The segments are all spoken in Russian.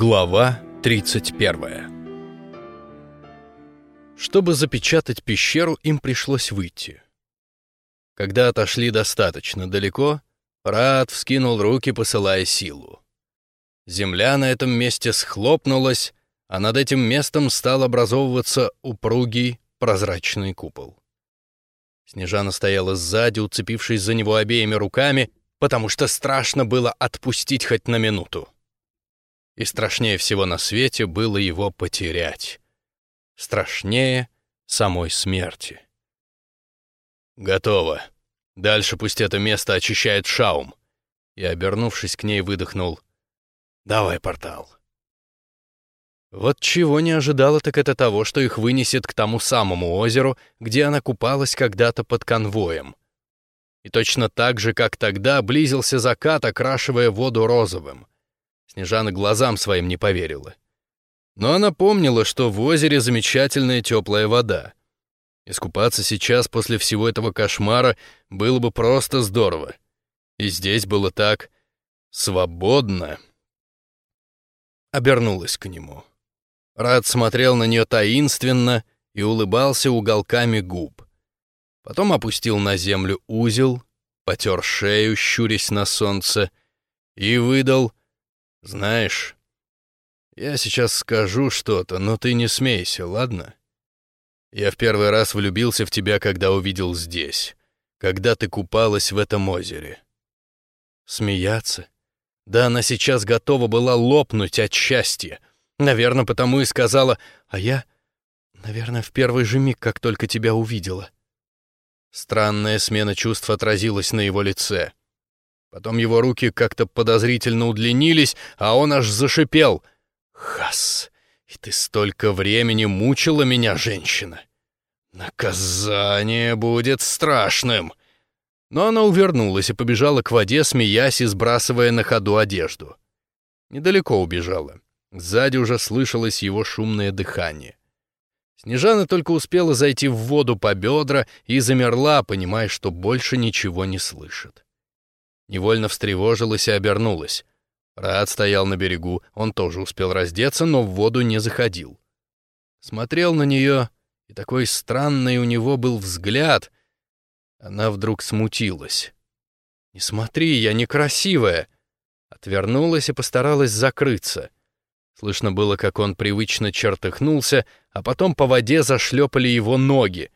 Глава 31 Чтобы запечатать пещеру, им пришлось выйти. Когда отошли достаточно далеко, Рад вскинул руки, посылая силу. Земля на этом месте схлопнулась, а над этим местом стал образовываться упругий прозрачный купол. Снежана стояла сзади, уцепившись за него обеими руками, потому что страшно было отпустить хоть на минуту. И страшнее всего на свете было его потерять. Страшнее самой смерти. «Готово. Дальше пусть это место очищает шаум». И, обернувшись к ней, выдохнул. «Давай портал». Вот чего не ожидала, так это того, что их вынесет к тому самому озеру, где она купалась когда-то под конвоем. И точно так же, как тогда, близился закат, окрашивая воду розовым. Снежана глазам своим не поверила. Но она помнила, что в озере замечательная теплая вода. Искупаться сейчас после всего этого кошмара было бы просто здорово. И здесь было так свободно. Обернулась к нему. Рад смотрел на нее таинственно и улыбался уголками губ. Потом опустил на землю узел, потер шею, щурясь на солнце, и выдал «Знаешь, я сейчас скажу что-то, но ты не смейся, ладно? Я в первый раз влюбился в тебя, когда увидел здесь, когда ты купалась в этом озере». Смеяться? Да она сейчас готова была лопнуть от счастья. Наверное, потому и сказала, а я, наверное, в первый же миг, как только тебя увидела. Странная смена чувств отразилась на его лице. Потом его руки как-то подозрительно удлинились, а он аж зашипел. «Хас, и ты столько времени мучила меня, женщина! Наказание будет страшным!» Но она увернулась и побежала к воде, смеясь и сбрасывая на ходу одежду. Недалеко убежала. Сзади уже слышалось его шумное дыхание. Снежана только успела зайти в воду по бедра и замерла, понимая, что больше ничего не слышит. Невольно встревожилась и обернулась. Рад стоял на берегу, он тоже успел раздеться, но в воду не заходил. Смотрел на нее, и такой странный у него был взгляд. Она вдруг смутилась. «Не смотри, я некрасивая!» Отвернулась и постаралась закрыться — Слышно было, как он привычно чертыхнулся, а потом по воде зашлепали его ноги,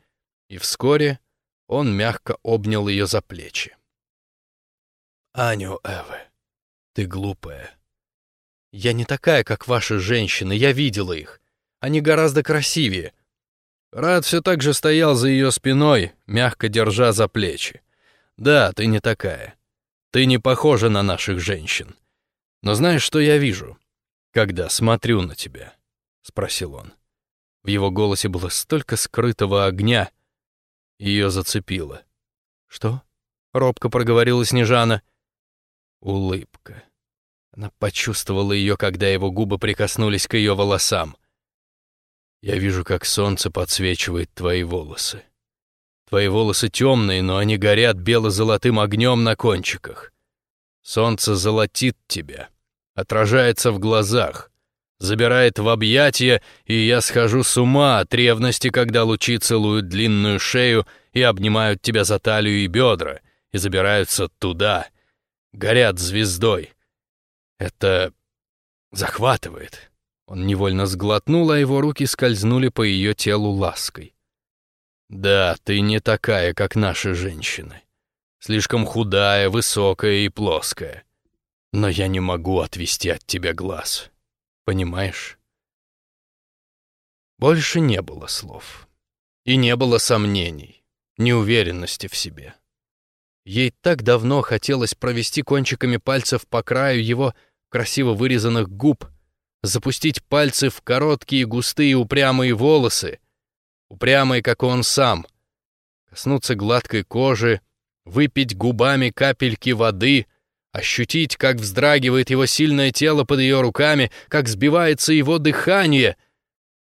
и вскоре он мягко обнял ее за плечи. «Аню, Эве, ты глупая. Я не такая, как ваши женщины, я видела их. Они гораздо красивее». Рад все так же стоял за ее спиной, мягко держа за плечи. «Да, ты не такая. Ты не похожа на наших женщин. Но знаешь, что я вижу? когда смотрю на тебя?» — спросил он. В его голосе было столько скрытого огня. Ее зацепило. «Что?» — робко проговорила Снежана. Улыбка. Она почувствовала ее, когда его губы прикоснулись к ее волосам. «Я вижу, как солнце подсвечивает твои волосы. Твои волосы темные, но они горят бело-золотым огнем на кончиках. Солнце золотит тебя, отражается в глазах, забирает в объятия, и я схожу с ума от ревности, когда лучи целуют длинную шею и обнимают тебя за талию и бедра, и забираются туда, горят звездой. Это захватывает. Он невольно сглотнул, а его руки скользнули по ее телу лаской. «Да, ты не такая, как наши женщины. Слишком худая, высокая и плоская но я не могу отвести от тебя глаз. Понимаешь? Больше не было слов. И не было сомнений, неуверенности в себе. Ей так давно хотелось провести кончиками пальцев по краю его красиво вырезанных губ, запустить пальцы в короткие, густые, упрямые волосы, упрямые, как он сам, коснуться гладкой кожи, выпить губами капельки воды, ощутить, как вздрагивает его сильное тело под ее руками, как сбивается его дыхание.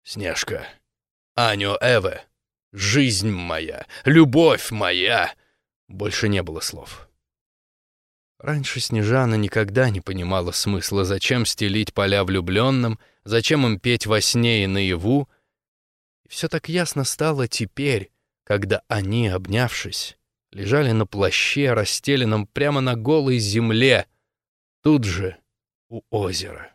«Снежка, Аню Эве, жизнь моя, любовь моя!» Больше не было слов. Раньше Снежана никогда не понимала смысла, зачем стелить поля влюбленным, зачем им петь во сне и наяву. И все так ясно стало теперь, когда они, обнявшись, лежали на плаще, расстеленном прямо на голой земле, тут же у озера.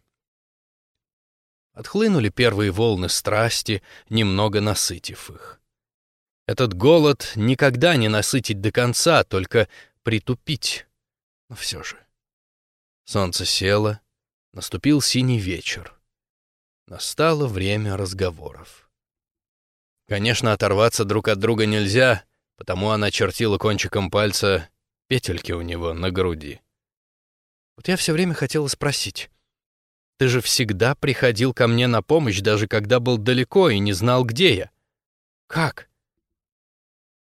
Отхлынули первые волны страсти, немного насытив их. Этот голод никогда не насытить до конца, только притупить. Но все же. Солнце село, наступил синий вечер. Настало время разговоров. Конечно, оторваться друг от друга нельзя, потому она чертила кончиком пальца петельки у него на груди. Вот я все время хотела спросить. Ты же всегда приходил ко мне на помощь, даже когда был далеко и не знал, где я. Как?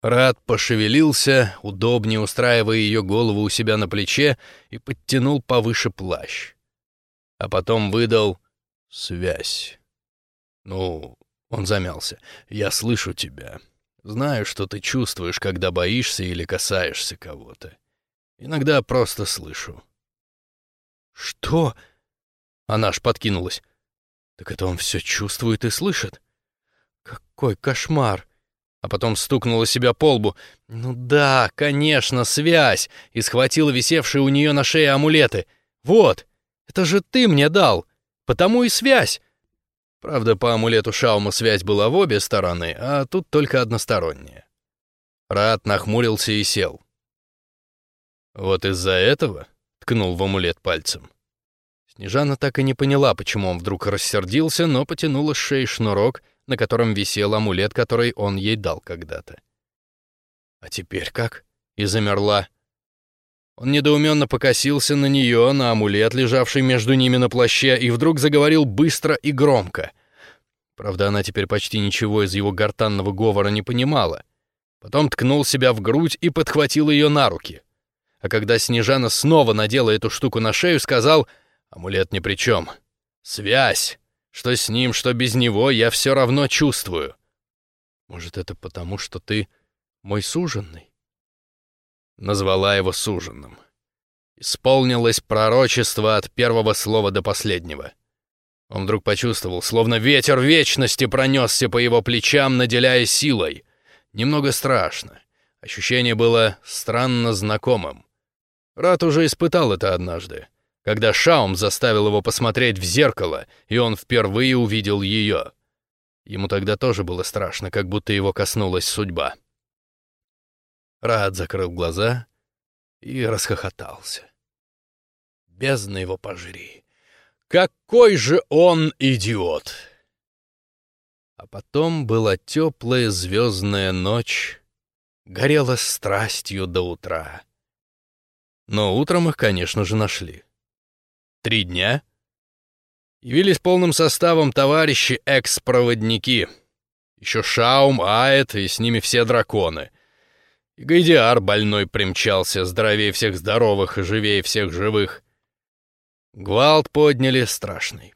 Рад пошевелился, удобнее устраивая ее голову у себя на плече, и подтянул повыше плащ. А потом выдал «связь». «Ну...» — он замялся. «Я слышу тебя. Знаю, что ты чувствуешь, когда боишься или касаешься кого-то. Иногда просто слышу». «Что?» Она аж подкинулась. «Так это он все чувствует и слышит? Какой кошмар!» А потом стукнула себя по лбу. «Ну да, конечно, связь!» и схватила висевшие у нее на шее амулеты. «Вот, это же ты мне дал, потому и связь!» Правда, по амулету Шаума связь была в обе стороны, а тут только односторонняя. Рат нахмурился и сел. «Вот из-за этого?» — ткнул в амулет пальцем. Снежана так и не поняла, почему он вдруг рассердился, но потянула с шеи шнурок — на котором висел амулет, который он ей дал когда-то. А теперь как? И замерла. Он недоуменно покосился на нее, на амулет, лежавший между ними на плаще, и вдруг заговорил быстро и громко. Правда, она теперь почти ничего из его гортанного говора не понимала. Потом ткнул себя в грудь и подхватил ее на руки. А когда Снежана снова надела эту штуку на шею, сказал «Амулет ни при чем. Связь!» Что с ним, что без него, я все равно чувствую. Может, это потому, что ты мой суженный? Назвала его суженным. Исполнилось пророчество от первого слова до последнего. Он вдруг почувствовал, словно ветер вечности пронесся по его плечам, наделяя силой. Немного страшно. Ощущение было странно знакомым. Рад уже испытал это однажды когда Шаум заставил его посмотреть в зеркало, и он впервые увидел ее. Ему тогда тоже было страшно, как будто его коснулась судьба. Рад закрыл глаза и расхохотался. Бездна его пожри. Какой же он идиот! А потом была теплая звездная ночь, горела страстью до утра. Но утром их, конечно же, нашли. Три дня. Явились полным составом товарищи экс-проводники. Еще Шаум, Аэт и с ними все драконы. И Гайдиар больной примчался, здоровее всех здоровых и живее всех живых. Гвалт подняли страшный.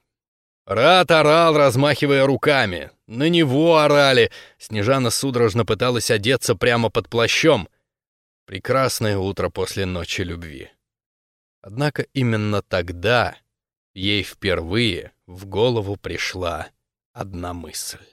Рат орал, размахивая руками. На него орали. Снежана судорожно пыталась одеться прямо под плащом. Прекрасное утро после ночи любви. Однако именно тогда ей впервые в голову пришла одна мысль.